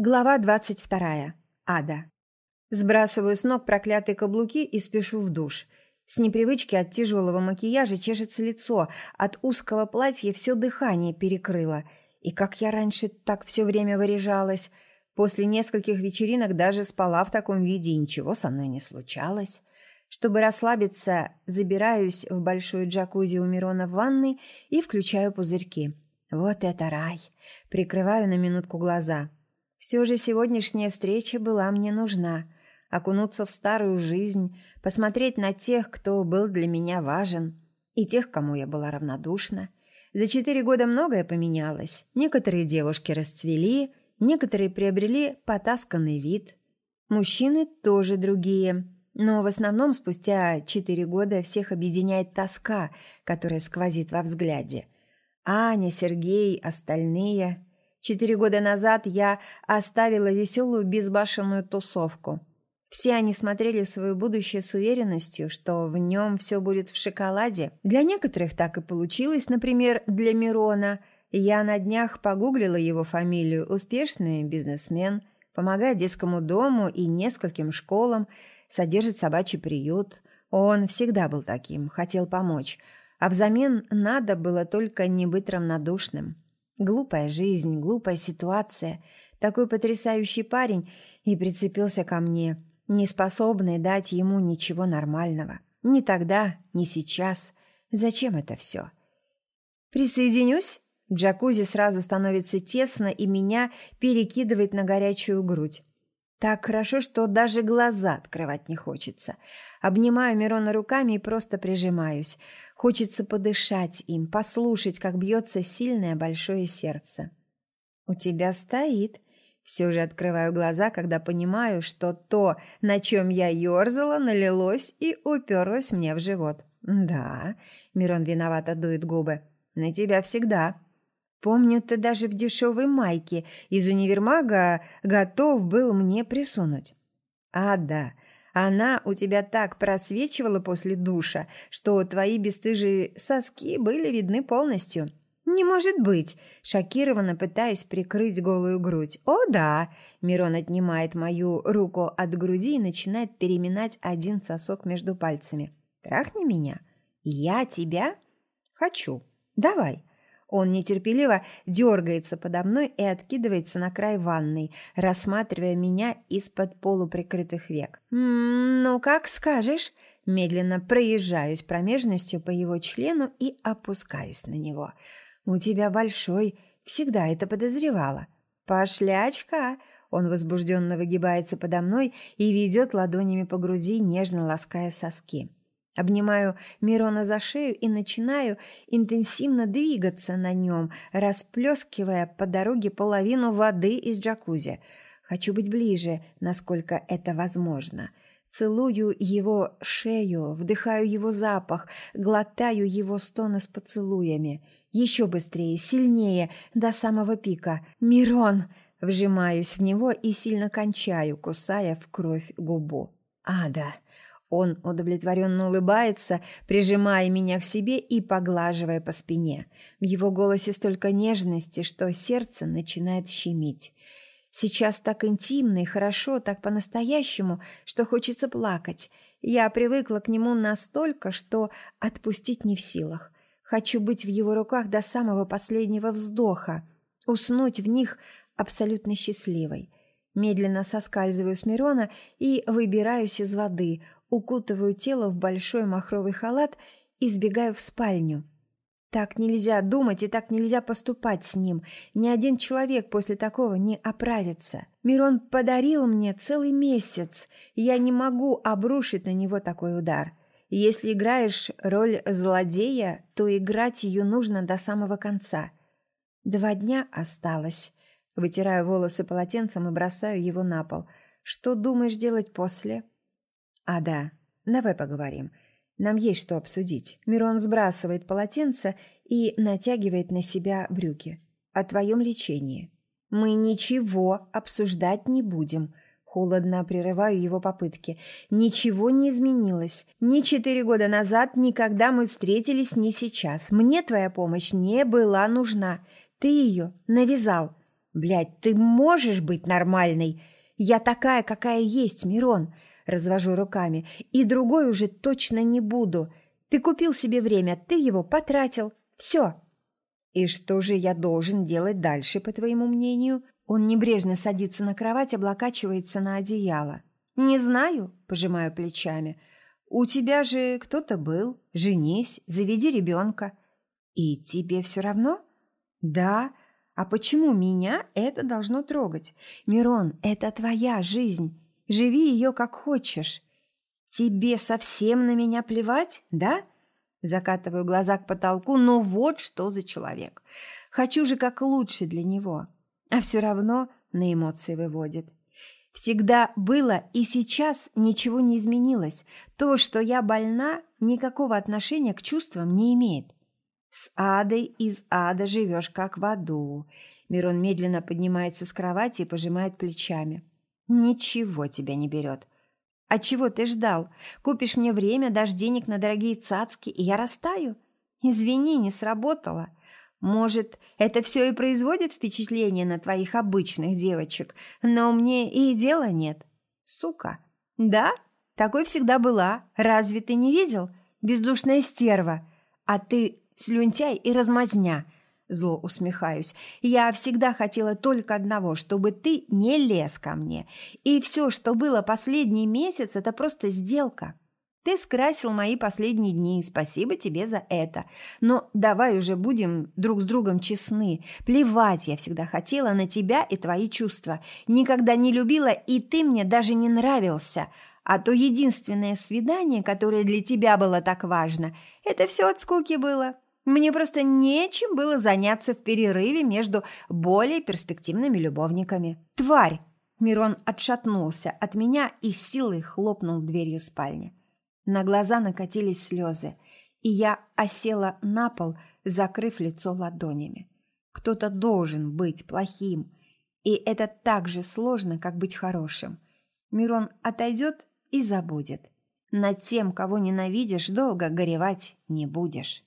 Глава двадцать вторая. Ада. Сбрасываю с ног проклятые каблуки и спешу в душ. С непривычки от тяжелого макияжа чешется лицо, от узкого платья все дыхание перекрыло. И как я раньше так все время выряжалась. После нескольких вечеринок даже спала в таком виде, и ничего со мной не случалось. Чтобы расслабиться, забираюсь в большую джакузи у Мирона в ванной и включаю пузырьки. Вот это рай! Прикрываю на минутку глаза – все же сегодняшняя встреча была мне нужна. Окунуться в старую жизнь, посмотреть на тех, кто был для меня важен, и тех, кому я была равнодушна. За четыре года многое поменялось. Некоторые девушки расцвели, некоторые приобрели потасканный вид. Мужчины тоже другие. Но в основном спустя четыре года всех объединяет тоска, которая сквозит во взгляде. Аня, Сергей, остальные Четыре года назад я оставила веселую безбашенную тусовку. Все они смотрели свое будущее с уверенностью, что в нем все будет в шоколаде. Для некоторых так и получилось, например, для Мирона. Я на днях погуглила его фамилию. Успешный бизнесмен, помогает детскому дому и нескольким школам, содержит собачий приют. Он всегда был таким, хотел помочь. А взамен надо было только не быть равнодушным. Глупая жизнь, глупая ситуация. Такой потрясающий парень и прицепился ко мне, не способный дать ему ничего нормального. Ни тогда, ни сейчас. Зачем это все? Присоединюсь? В джакузи сразу становится тесно, и меня перекидывает на горячую грудь. Так хорошо, что даже глаза открывать не хочется. Обнимаю Мирона руками и просто прижимаюсь. Хочется подышать им, послушать, как бьется сильное большое сердце. «У тебя стоит». Все же открываю глаза, когда понимаю, что то, на чем я ерзала, налилось и уперлось мне в живот. «Да», — Мирон виновато дует губы, — «на тебя всегда». Помню, ты даже в дешевой майке из универмага готов был мне присунуть. А, да, она у тебя так просвечивала после душа, что твои бесстыжие соски были видны полностью. «Не может быть!» – шокированно пытаюсь прикрыть голую грудь. «О, да!» – Мирон отнимает мою руку от груди и начинает переминать один сосок между пальцами. «Трахни меня!» «Я тебя?» «Хочу. Давай!» Он нетерпеливо дергается подо мной и откидывается на край ванной, рассматривая меня из-под полуприкрытых век. «М «Ну, как скажешь?» Медленно проезжаюсь промежностью по его члену и опускаюсь на него. «У тебя большой, всегда это подозревала». «Пошлячка!» Он возбужденно выгибается подо мной и ведет ладонями по груди, нежно лаская соски. Обнимаю Мирона за шею и начинаю интенсивно двигаться на нем, расплескивая по дороге половину воды из джакузи. Хочу быть ближе, насколько это возможно. Целую его шею, вдыхаю его запах, глотаю его стоны с поцелуями. Еще быстрее, сильнее, до самого пика. «Мирон!» Вжимаюсь в него и сильно кончаю, кусая в кровь губу. «Ада!» Он удовлетворенно улыбается, прижимая меня к себе и поглаживая по спине. В его голосе столько нежности, что сердце начинает щемить. Сейчас так интимно и хорошо, так по-настоящему, что хочется плакать. Я привыкла к нему настолько, что отпустить не в силах. Хочу быть в его руках до самого последнего вздоха, уснуть в них абсолютно счастливой. Медленно соскальзываю с Мирона и выбираюсь из воды, укутываю тело в большой махровый халат и сбегаю в спальню. Так нельзя думать и так нельзя поступать с ним. Ни один человек после такого не оправится. Мирон подарил мне целый месяц, я не могу обрушить на него такой удар. Если играешь роль злодея, то играть ее нужно до самого конца. Два дня осталось. Вытираю волосы полотенцем и бросаю его на пол. Что думаешь делать после? А да, давай поговорим. Нам есть что обсудить. Мирон сбрасывает полотенце и натягивает на себя брюки. О твоем лечении. Мы ничего обсуждать не будем. Холодно прерываю его попытки. Ничего не изменилось. Ни четыре года назад, ни когда мы встретились, ни сейчас. Мне твоя помощь не была нужна. Ты ее навязал. Блядь, ты можешь быть нормальной? Я такая, какая есть, Мирон. Развожу руками. И другой уже точно не буду. Ты купил себе время, ты его потратил. Все. И что же я должен делать дальше, по твоему мнению? Он небрежно садится на кровать, облокачивается на одеяло. Не знаю, пожимаю плечами. У тебя же кто-то был. Женись, заведи ребенка. И тебе все равно? Да. А почему меня это должно трогать? Мирон, это твоя жизнь. Живи ее как хочешь. Тебе совсем на меня плевать, да? Закатываю глаза к потолку, но вот что за человек. Хочу же как лучше для него. А все равно на эмоции выводит. Всегда было и сейчас ничего не изменилось. То, что я больна, никакого отношения к чувствам не имеет. С адой из ада живешь как в аду. Мирон медленно поднимается с кровати и пожимает плечами. Ничего тебя не берет. А чего ты ждал? Купишь мне время, дашь денег на дорогие цацки, и я растаю? Извини, не сработало. Может, это все и производит впечатление на твоих обычных девочек, но мне и дела нет. Сука. Да, такой всегда была. Разве ты не видел? Бездушная стерва. А ты слюнтяй и размазня. Зло усмехаюсь. Я всегда хотела только одного, чтобы ты не лез ко мне. И все, что было последний месяц, это просто сделка. Ты скрасил мои последние дни, спасибо тебе за это. Но давай уже будем друг с другом честны. Плевать я всегда хотела на тебя и твои чувства. Никогда не любила, и ты мне даже не нравился. А то единственное свидание, которое для тебя было так важно, это все от скуки было. Мне просто нечем было заняться в перерыве между более перспективными любовниками. Тварь! Мирон отшатнулся от меня и силой хлопнул дверью спальни. На глаза накатились слезы, и я осела на пол, закрыв лицо ладонями. Кто-то должен быть плохим, и это так же сложно, как быть хорошим. Мирон отойдет и забудет. Над тем, кого ненавидишь, долго горевать не будешь.